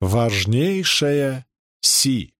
Важнейшая Си.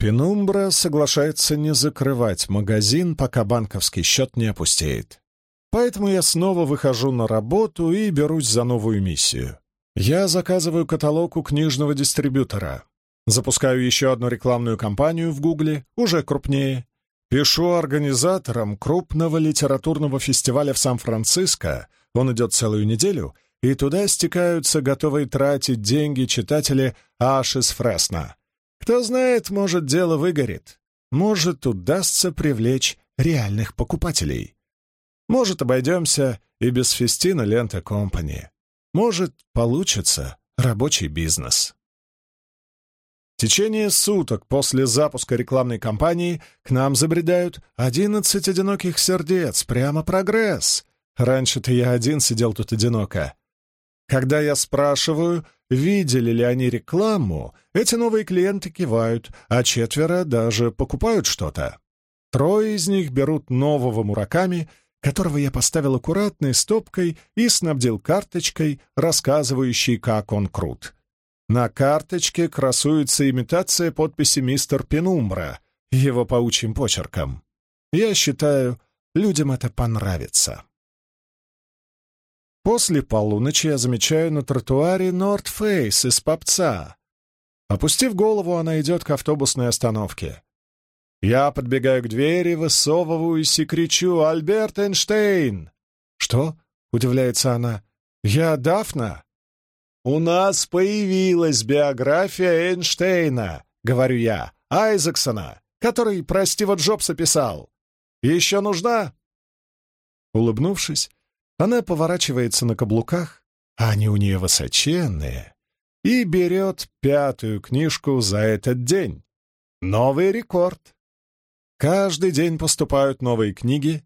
Пенумбра соглашается не закрывать магазин, пока банковский счет не опустеет. Поэтому я снова выхожу на работу и берусь за новую миссию. Я заказываю каталог у книжного дистрибьютора. Запускаю еще одну рекламную кампанию в Гугле, уже крупнее. Пишу организаторам крупного литературного фестиваля в Сан-Франциско, он идет целую неделю, и туда стекаются готовые тратить деньги читатели аж из Фресно. Кто знает, может, дело выгорит. Может, удастся привлечь реальных покупателей. Может, обойдемся и без фестина лента компании. Может, получится рабочий бизнес. В течение суток после запуска рекламной кампании к нам забредают одиннадцать одиноких сердец. Прямо прогресс. Раньше-то я один сидел тут одиноко. Когда я спрашиваю, видели ли они рекламу, эти новые клиенты кивают, а четверо даже покупают что-то. Трое из них берут нового Мураками, которого я поставил аккуратной стопкой и снабдил карточкой, рассказывающей, как он крут. На карточке красуется имитация подписи мистер Пенумбра, его паучьим почерком. Я считаю, людям это понравится. После полуночи я замечаю на тротуаре Нордфейс из попца. Опустив голову, она идет к автобусной остановке. Я подбегаю к двери, высовываюсь и кричу «Альберт Эйнштейн!» «Что?» — удивляется она. «Я Дафна?» «У нас появилась биография Эйнштейна», — говорю я, «Айзексона, который про Стива Джобса писал. Еще нужна?» Улыбнувшись, она поворачивается на каблуках, а они у нее высоченные, и берет пятую книжку за этот день. Новый рекорд. Каждый день поступают новые книги.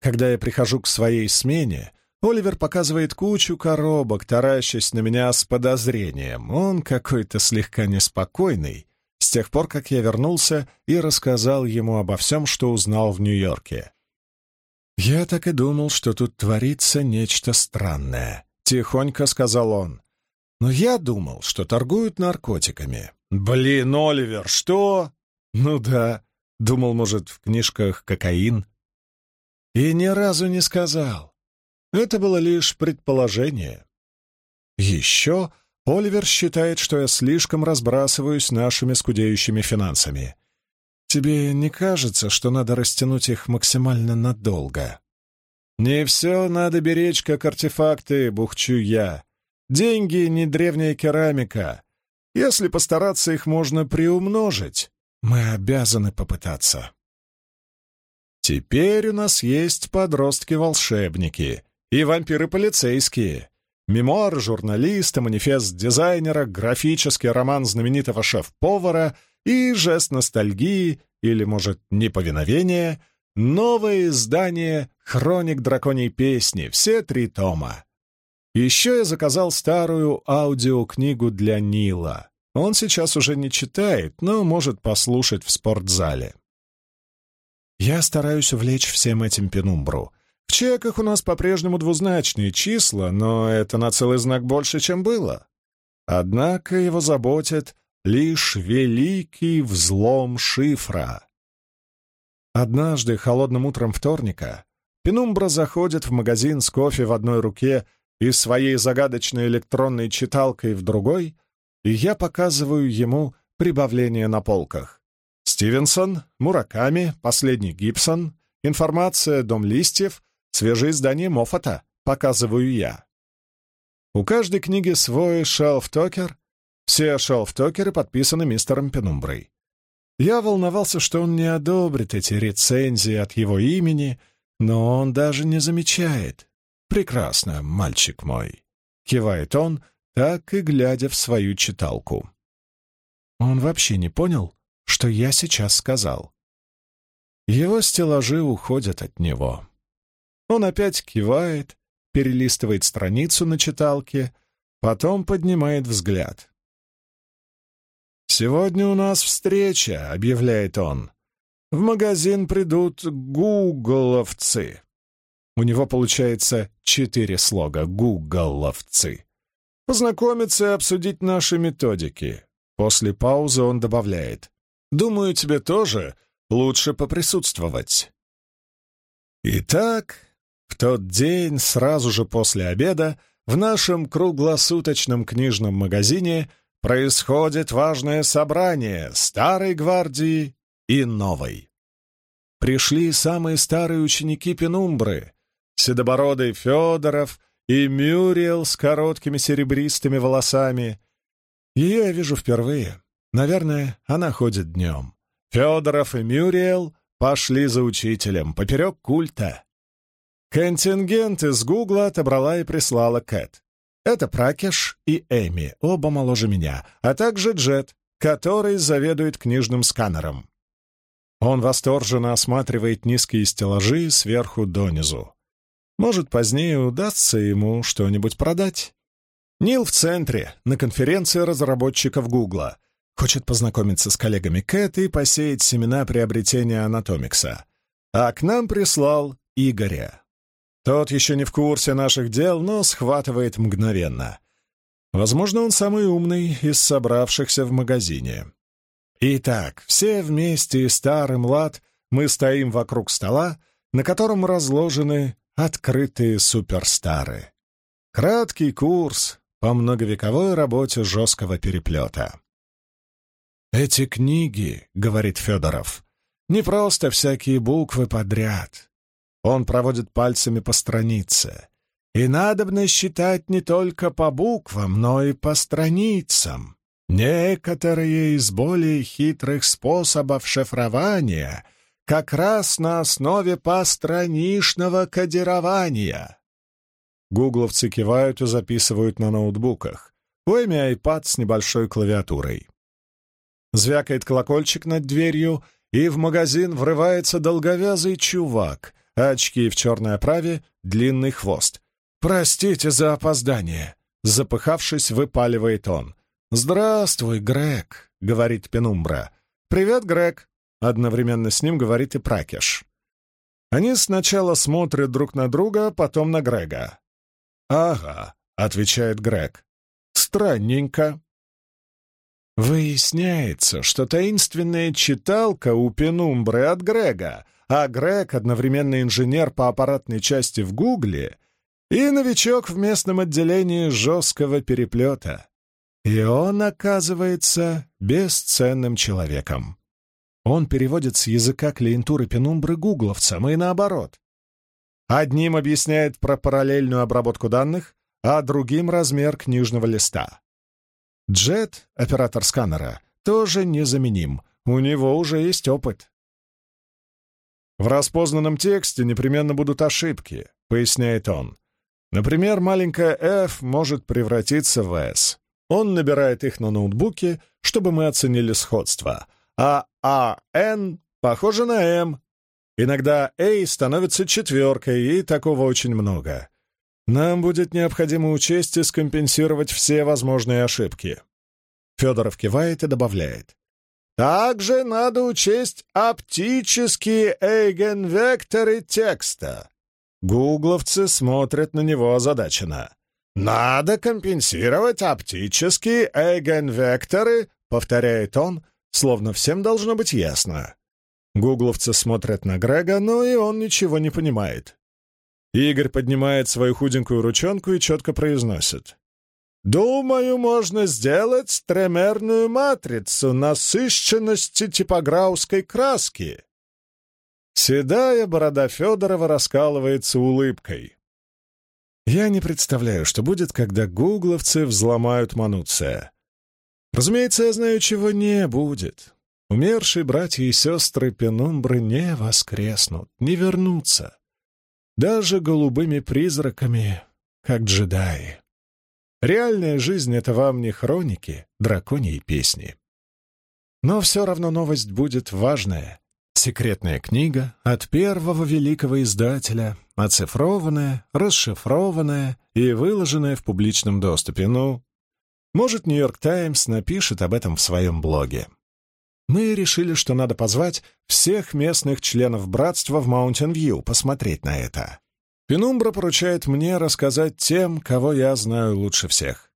Когда я прихожу к своей смене, Оливер показывает кучу коробок, таращась на меня с подозрением. Он какой-то слегка неспокойный, с тех пор, как я вернулся и рассказал ему обо всем, что узнал в Нью-Йорке. «Я так и думал, что тут творится нечто странное», — тихонько сказал он. «Но я думал, что торгуют наркотиками». «Блин, Оливер, что?» «Ну да», — думал, может, в книжках кокаин. И ни разу не сказал. Это было лишь предположение. Еще Оливер считает, что я слишком разбрасываюсь нашими скудеющими финансами. Тебе не кажется, что надо растянуть их максимально надолго? Не все надо беречь, как артефакты, бухчу я. Деньги — не древняя керамика. Если постараться, их можно приумножить. Мы обязаны попытаться. Теперь у нас есть подростки-волшебники и вампиры-полицейские. Мемуар журналиста, манифест дизайнера, графический роман знаменитого шеф-повара — и жест ностальгии, или, может, неповиновения, новое издание «Хроник драконьей песни», все три тома. Еще я заказал старую аудиокнигу для Нила. Он сейчас уже не читает, но может послушать в спортзале. Я стараюсь увлечь всем этим пенумбру. В чеках у нас по-прежнему двузначные числа, но это на целый знак больше, чем было. Однако его заботит лишь великий взлом шифра. Однажды, холодным утром вторника, Пенумбра заходит в магазин с кофе в одной руке и своей загадочной электронной читалкой в другой, и я показываю ему прибавление на полках. Стивенсон, Мураками, последний Гибсон, информация «Дом листьев», свежее издание Моффата, показываю я. У каждой книги свой шелф-токер, все шелф-токеры подписаны мистером Пенумброй. Я волновался, что он не одобрит эти рецензии от его имени, но он даже не замечает. «Прекрасно, мальчик мой», — кивает он, так и глядя в свою читалку. Он вообще не понял, что я сейчас сказал. Его стеллажи уходят от него. Он опять кивает, перелистывает страницу на читалке, потом поднимает взгляд. «Сегодня у нас встреча», — объявляет он. «В магазин придут гугловцы». У него получается четыре слога «гугловцы». познакомиться и обсудить наши методики. После паузы он добавляет. Думаю, тебе тоже лучше поприсутствовать. Итак, в тот день, сразу же после обеда, в нашем круглосуточном книжном магазине происходит важное собрание старой гвардии и новой. Пришли самые старые ученики Пенумбры, седобородый Федоров и Мюриел с короткими серебристыми волосами. Ее я вижу впервые. Наверное, она ходит днем. Федоров и Мюриел пошли за учителем поперек культа. Контингент из Гугла отобрала и прислала Кэт. Это Пракеш и Эми, оба моложе меня, а также Джет, который заведует книжным сканером. Он восторженно осматривает низкие стеллажи сверху донизу. Может, позднее удастся ему что-нибудь продать. Нил в центре, на конференции разработчиков Гугла. Хочет познакомиться с коллегами Кэт и посеять семена приобретения Анатомикса. А к нам прислал Игоря. Тот еще не в курсе наших дел, но схватывает мгновенно. Возможно, он самый умный из собравшихся в магазине. Итак, все вместе, старый млад, мы стоим вокруг стола, на котором разложены открытые суперстары. Краткий курс по многовековой работе жесткого переплета. «Эти книги, — говорит Федоров, — не просто всякие буквы подряд. Он проводит пальцами по странице. И надобно считать не только по буквам, но и по страницам. Некоторые из более хитрых способов шифрования как раз на основе постраничного кодирования. Гугловцы кивают и записывают на ноутбуках. У Эми с небольшой клавиатурой. Звякает колокольчик над дверью, и в магазин врывается долговязый чувак — очки в черной оправе, длинный хвост. «Простите за опоздание!» Запыхавшись, выпаливает он. «Здравствуй, Грег!» — говорит Пенумбра. «Привет, Грег!» — одновременно с ним говорит и Пракеш. Они сначала смотрят друг на друга, потом на Грега. «Ага», — отвечает Грег. «Странненько». Выясняется, что таинственная читалка у Пенумбры от Грега, а Грег одновременно инженер по аппаратной части в Гугле и новичок в местном отделении жесткого переплета. И он оказывается бесценным человеком. Он переводит с языка клиентуры пенумбры гугловцам и наоборот. Одним объясняет про параллельную обработку данных, а другим — размер книжного листа. Джет, оператор сканера, тоже незаменим, у него уже есть опыт. В распознанном тексте непременно будут ошибки, поясняет он. Например, маленькая f может превратиться в s. Он набирает их на ноутбуке, чтобы мы оценили сходство. А AN похоже на M. Иногда A становится четверкой, и такого очень много. Нам будет необходимо учесть и скомпенсировать все возможные ошибки. Федоров кивает и добавляет. Также надо учесть оптические эйгенвекторы текста. Гугловцы смотрят на него озадаченно. «Надо компенсировать оптические эйгенвекторы», — повторяет он, словно всем должно быть ясно. Гугловцы смотрят на Грега, но и он ничего не понимает. Игорь поднимает свою худенькую ручонку и четко произносит. Думаю, можно сделать тремерную матрицу насыщенности типографской краски. Седая борода Федорова раскалывается улыбкой. Я не представляю, что будет, когда гугловцы взломают Мануция. Разумеется, я знаю, чего не будет. Умершие братья и сестры Пенумбры не воскреснут, не вернутся. Даже голубыми призраками, как джедаи. Реальная жизнь — это вам не хроники, драконьи песни. Но все равно новость будет важная. Секретная книга от первого великого издателя, оцифрованная, расшифрованная и выложенная в публичном доступе. Ну, может, «Нью-Йорк Таймс» напишет об этом в своем блоге. Мы решили, что надо позвать всех местных членов братства в Маунтин-Вью посмотреть на это. Пенумбра поручает мне рассказать тем, кого я знаю лучше всех.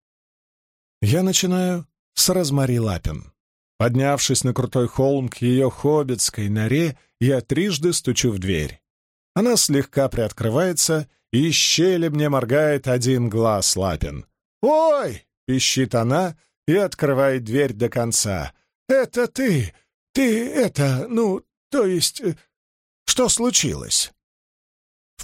Я начинаю с Розмари Лапин. Поднявшись на крутой холм к ее хоббитской норе, я трижды стучу в дверь. Она слегка приоткрывается, и из щели мне моргает один глаз Лапин. «Ой!» — пищит она и открывает дверь до конца. «Это ты! Ты это... Ну, то есть... Э, что случилось?»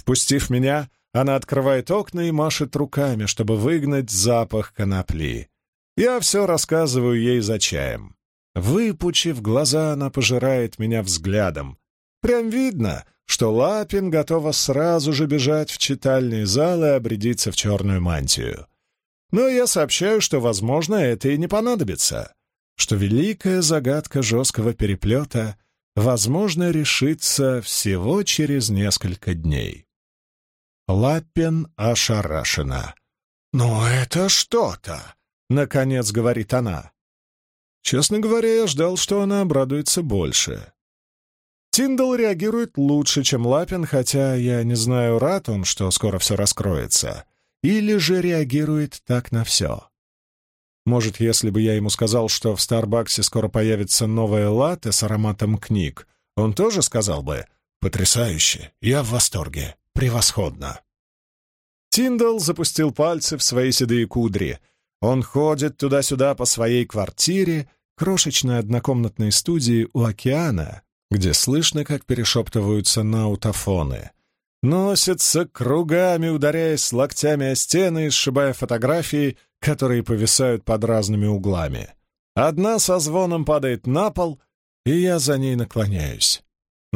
Впустив меня, она открывает окна и машет руками, чтобы выгнать запах конопли. Я все рассказываю ей за чаем. Выпучив глаза, она пожирает меня взглядом. Прям видно, что Лапин готова сразу же бежать в читальный зал и обрядиться в черную мантию. Но я сообщаю, что, возможно, это и не понадобится, что великая загадка жесткого переплета, возможно, решится всего через несколько дней. Лапин ошарашена. «Но это что-то!» — наконец говорит она. Честно говоря, я ждал, что она обрадуется больше. Тиндал реагирует лучше, чем Лапин, хотя я не знаю, рад он, что скоро все раскроется, или же реагирует так на все. Может, если бы я ему сказал, что в Старбаксе скоро появится новая латте с ароматом книг, он тоже сказал бы «Потрясающе! Я в восторге! Превосходно!» Тиндал запустил пальцы в свои седые кудри — он ходит туда-сюда по своей квартире, крошечной однокомнатной студии у океана, где слышно, как перешептываются наутофоны. Носится кругами, ударяясь локтями о стены и сшибая фотографии, которые повисают под разными углами. Одна со звоном падает на пол, и я за ней наклоняюсь.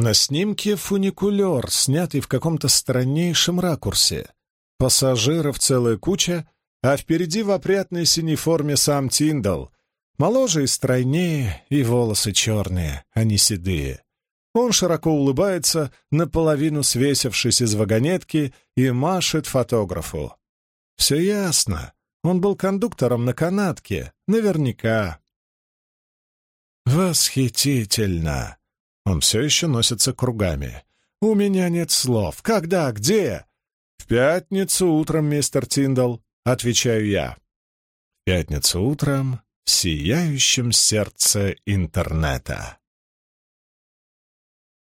На снимке фуникулер, снятый в каком-то страннейшем ракурсе. Пассажиров целая куча — а впереди в опрятной синей форме сам Тиндал, моложе и стройнее, и волосы черные, а не седые. Он широко улыбается, наполовину свесившись из вагонетки, и машет фотографу. Все ясно. Он был кондуктором на канатке, наверняка. Восхитительно! Он все еще носится кругами. У меня нет слов. Когда? Где? В пятницу утром, мистер Тиндал. — отвечаю я. Пятницу утром в сияющем сердце интернета.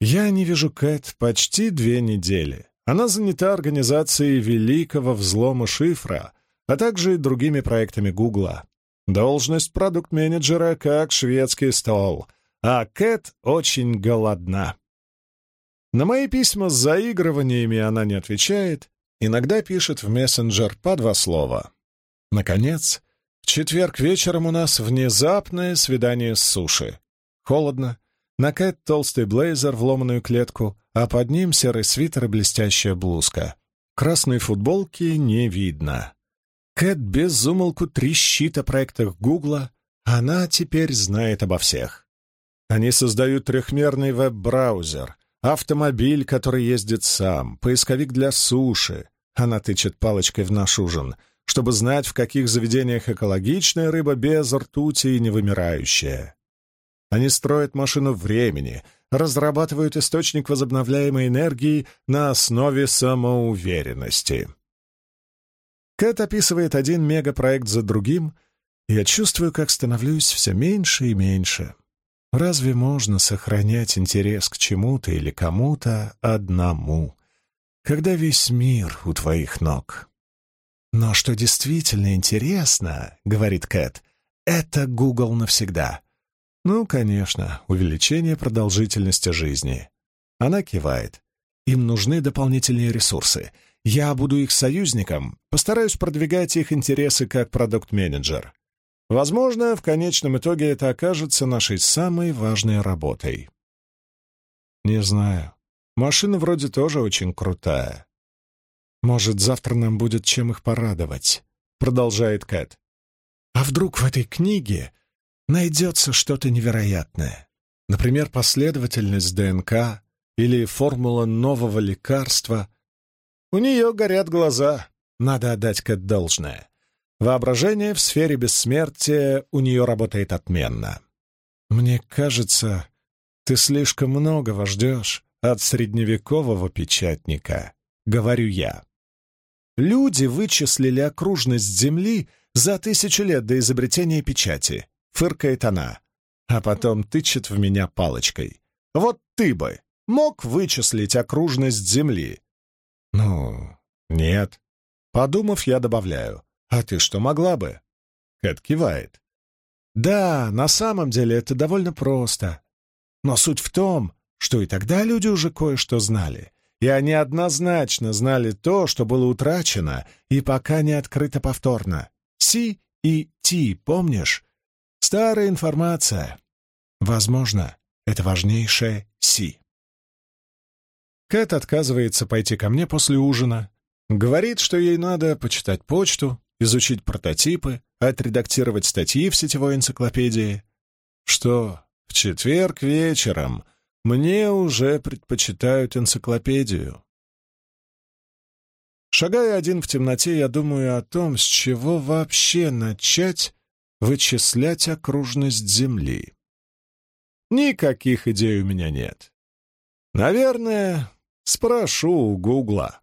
Я не вижу Кэт почти две недели. Она занята организацией великого взлома шифра, а также и другими проектами Гугла. Должность продукт-менеджера как шведский стол, а Кэт очень голодна. На мои письма с заигрываниями она не отвечает, Иногда пишет в мессенджер по два слова. Наконец, в четверг вечером у нас внезапное свидание с суши. Холодно. На Кэт толстый блейзер в ломаную клетку, а под ним серый свитер и блестящая блузка. Красной футболки не видно. Кэт без умолку трещит о проектах Гугла. Она теперь знает обо всех. Они создают трехмерный веб-браузер, автомобиль, который ездит сам, поисковик для суши, она тычет палочкой в наш ужин, чтобы знать, в каких заведениях экологичная рыба без ртути и невымирающая. Они строят машину времени, разрабатывают источник возобновляемой энергии на основе самоуверенности. Кэт описывает один мегапроект за другим, и я чувствую, как становлюсь все меньше и меньше. Разве можно сохранять интерес к чему-то или кому-то одному? когда весь мир у твоих ног. Но что действительно интересно, — говорит Кэт, — это Google навсегда. Ну, конечно, увеличение продолжительности жизни. Она кивает. Им нужны дополнительные ресурсы. Я буду их союзником, постараюсь продвигать их интересы как продукт-менеджер. Возможно, в конечном итоге это окажется нашей самой важной работой. Не знаю. Машина вроде тоже очень крутая. Может, завтра нам будет чем их порадовать, продолжает Кэт. А вдруг в этой книге найдется что-то невероятное? Например, последовательность ДНК или формула нового лекарства. У нее горят глаза, надо отдать Кэт должное. Воображение в сфере бессмертия у нее работает отменно. Мне кажется, ты слишком многого ждешь от средневекового печатника, говорю я. Люди вычислили окружность Земли За тысячу лет до изобретения печати. Фыркает она. А потом тычет в меня палочкой. Вот ты бы мог вычислить окружность Земли? Ну, нет. Подумав, я добавляю. А ты что, могла бы? Кэт кивает. Да, на самом деле это довольно просто. Но суть в том, что и тогда люди уже кое-что знали, и они однозначно знали то, что было утрачено и пока не открыто повторно. Си и Ти, помнишь? Старая информация. Возможно, это важнейшее Си. Кэт отказывается пойти ко мне после ужина. Говорит, что ей надо почитать почту, изучить прототипы, отредактировать статьи в сетевой энциклопедии. Что в четверг вечером мне уже предпочитают энциклопедию. Шагая один в темноте, я думаю о том, с чего вообще начать вычислять окружность Земли. Никаких идей у меня нет. Наверное, спрошу у Гугла.